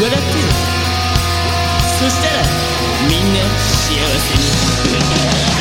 笑ってるそしたらみんな幸せに。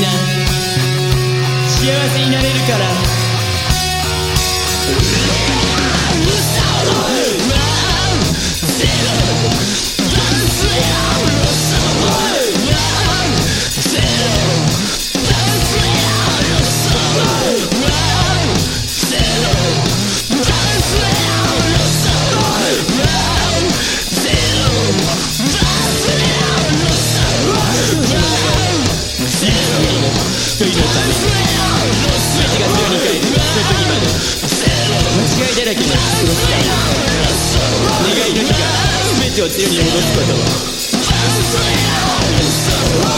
な幸せになれるから。間違いだらけの過ごしたい願いだけが。全てを強いに戻すこと。は